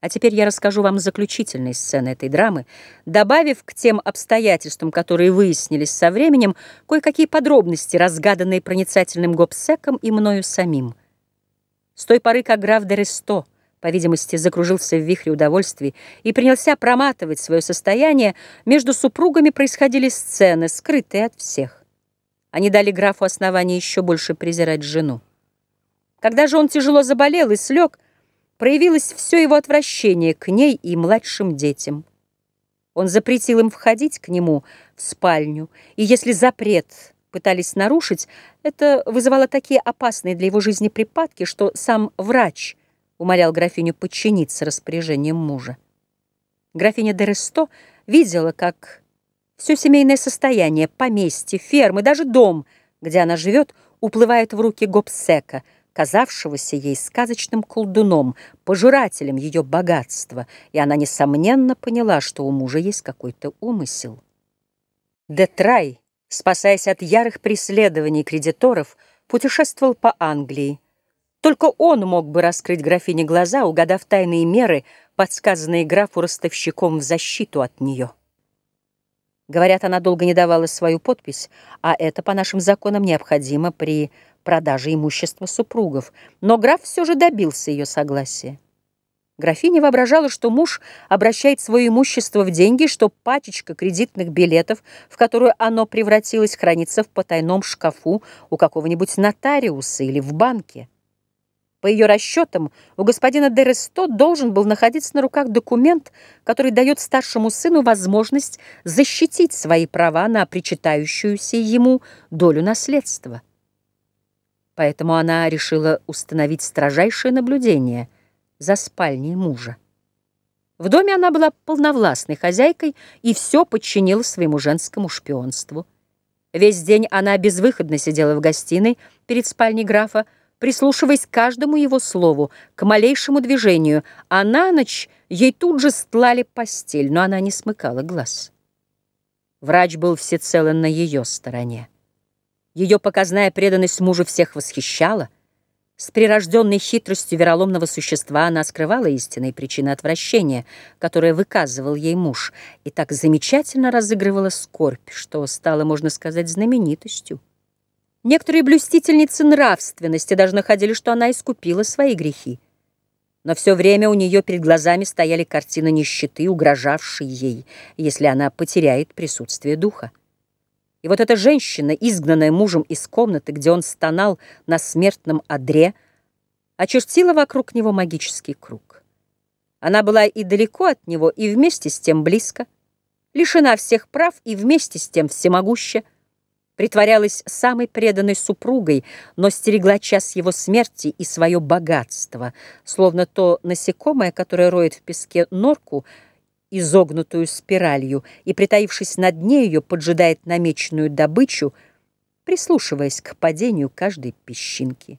А теперь я расскажу вам заключительные сцены этой драмы, добавив к тем обстоятельствам, которые выяснились со временем, кое-какие подробности, разгаданные проницательным гопсеком и мною самим. С той поры, как граф де Ресто, по видимости, закружился в вихре удовольствий и принялся проматывать свое состояние, между супругами происходили сцены, скрытые от всех. Они дали графу основание еще больше презирать жену. Когда же он тяжело заболел и слег, проявилось все его отвращение к ней и младшим детям. Он запретил им входить к нему в спальню, и если запрет пытались нарушить, это вызывало такие опасные для его жизни припадки, что сам врач умолял графиню подчиниться распоряжениям мужа. Графиня де Ресто видела, как все семейное состояние, поместье, фермы, даже дом, где она живет, уплывает в руки Гобсека — казавшегося ей сказочным колдуном, пожирателем ее богатства, и она, несомненно, поняла, что у мужа есть какой-то умысел. Детрай, спасаясь от ярых преследований кредиторов, путешествовал по Англии. Только он мог бы раскрыть графине глаза, угадав тайные меры, подсказанные графу ростовщиком в защиту от нее. Говорят, она долго не давала свою подпись, а это по нашим законам необходимо при продаже имущества супругов. Но граф все же добился ее согласия. Графиня воображала, что муж обращает свое имущество в деньги, что пачечка кредитных билетов, в которую оно превратилось, хранится в потайном шкафу у какого-нибудь нотариуса или в банке. По ее расчетам, у господина Дересто должен был находиться на руках документ, который дает старшему сыну возможность защитить свои права на причитающуюся ему долю наследства. Поэтому она решила установить строжайшее наблюдение за спальней мужа. В доме она была полновластной хозяйкой и все подчинила своему женскому шпионству. Весь день она безвыходно сидела в гостиной перед спальней графа, прислушиваясь к каждому его слову, к малейшему движению, а на ночь ей тут же стлали постель, но она не смыкала глаз. Врач был всецело на ее стороне. Ее показная преданность мужу всех восхищала. С прирожденной хитростью вероломного существа она скрывала истинные причины отвращения, которые выказывал ей муж, и так замечательно разыгрывала скорбь, что стала, можно сказать, знаменитостью. Некоторые блюстительницы нравственности даже находили, что она искупила свои грехи. Но все время у нее перед глазами стояли картины нищеты, угрожавшие ей, если она потеряет присутствие духа. И вот эта женщина, изгнанная мужем из комнаты, где он стонал на смертном одре, очертила вокруг него магический круг. Она была и далеко от него, и вместе с тем близко, лишена всех прав и вместе с тем всемогуща, притворялась самой преданной супругой, но стерегла час его смерти и свое богатство, словно то насекомое, которое роет в песке норку, изогнутую спиралью, и, притаившись на дне ее, поджидает намеченную добычу, прислушиваясь к падению каждой песчинки.